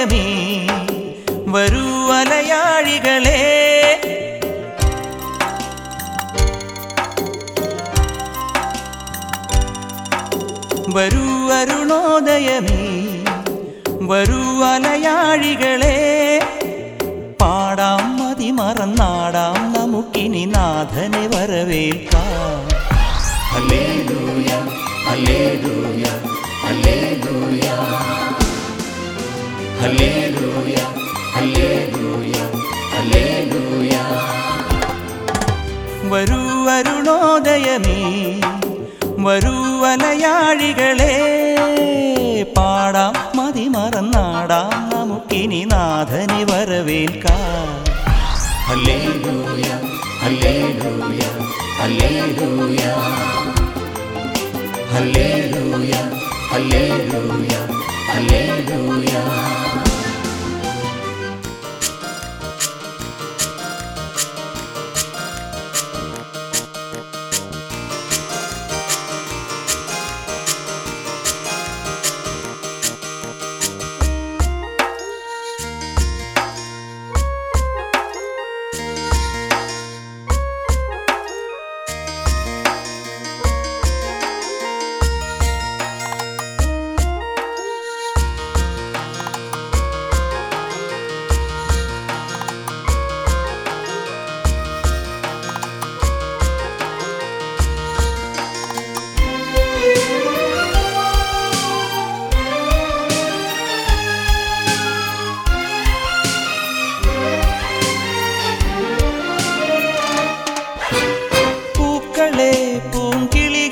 അരുണോദയമേ വരൂ അലയാളികളെ വരൂ അരുണോദയമേ വരൂ അലയാഴികളെ. പാടാം മതി മറന്നാടാം നമുക്കിനി നാഥനെ വരവേൽക്കാം. ദൂയ അല്ലേ ഹല്ലേലൂയ. ഹല്ലേലൂയ ഹല്ലേലൂയ ഹല്ലേലൂയ വരൂ അരുണോദയമേ വരൂ അലയാഴികളെ പാടാം മതി മറന്നാടാം നമുക്കിനി നാഥനെ വരവേൽക്കാം. Hallelujah hallelujah hallelujah hallelujah hallelujah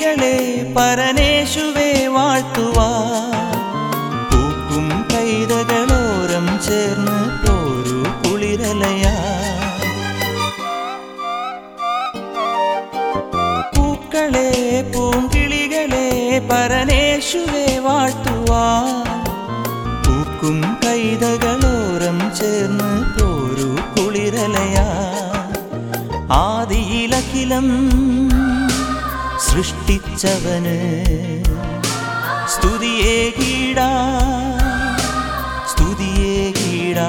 പൂങ്കിളികളെ പരനേശുവേ വാഴ്ത്തുവാ. പൂക്കും കൈതകളോരം ചേർന്ന് പോരു കുളിരലയാ. പൂക്കളെ പൂങ്കിളികളെ പരനേശുവേ വാഴ്ത്തുവാ. പൂക്കും കൈതകളോരം ചേർന്ന് പോരു കുളിരലയാ. ആദിയിലഖിലം സൃഷ്ടിച്ചവന് സ്തുതിയെ കീടാ സ്തുതിയെ കീടാ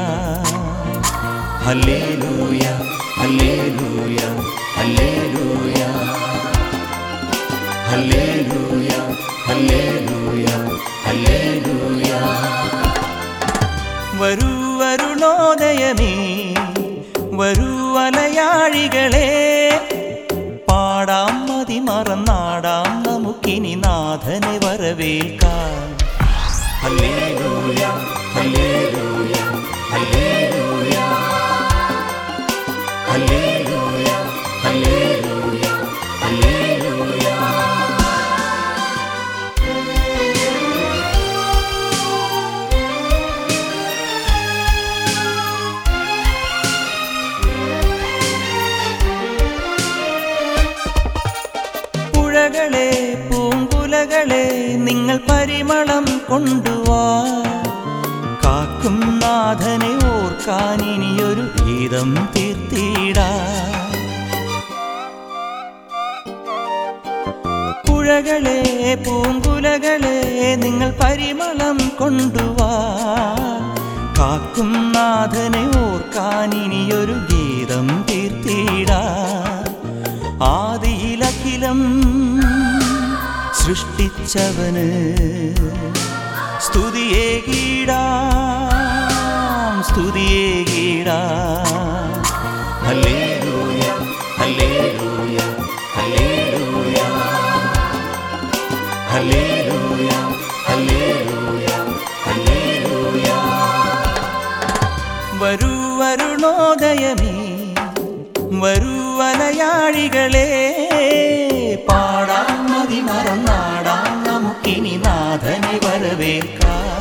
hallelujah hallelujah hallelujah hallelujah hallelujah hallelujah വരൂ അരുണോദയമേ വരൂ അലയാഴികളെ പാടാം മതി മറന്നാടാം. നമുക്കിനി നാഥനെ വരവേൽക്കാം. Hallelujah hallelujah hallelujah. പരിമളം കൊണ്ടുവാ കാക്കും നാഥനെ ഓർക്കാൻ ഇനിയൊരു ഗീതം തീർത്തിടാ. പുഴകളെ പൂങ്കുലകളെ നിങ്ങൾ പരിമളം കൊണ്ടുവാ കാക്കും നാഥനെ ഓർക്കാൻ ഇനിയൊരു ഗീതം തീർത്തിടാ. ആദിയിലഖിലം സൃഷ്ടിച്ചവന് സ്തുതിയെ കീടാം സ്തുതിയെ കീടാ. Hallelujah hallelujah hallelujah. Hallelujah hallelujah hallelujah. വരൂ അരുണോദയമേ വരൂ മതി മറന്നാടാം. നമുക്കിനി നാഥനെ വരവേൽക്കാം.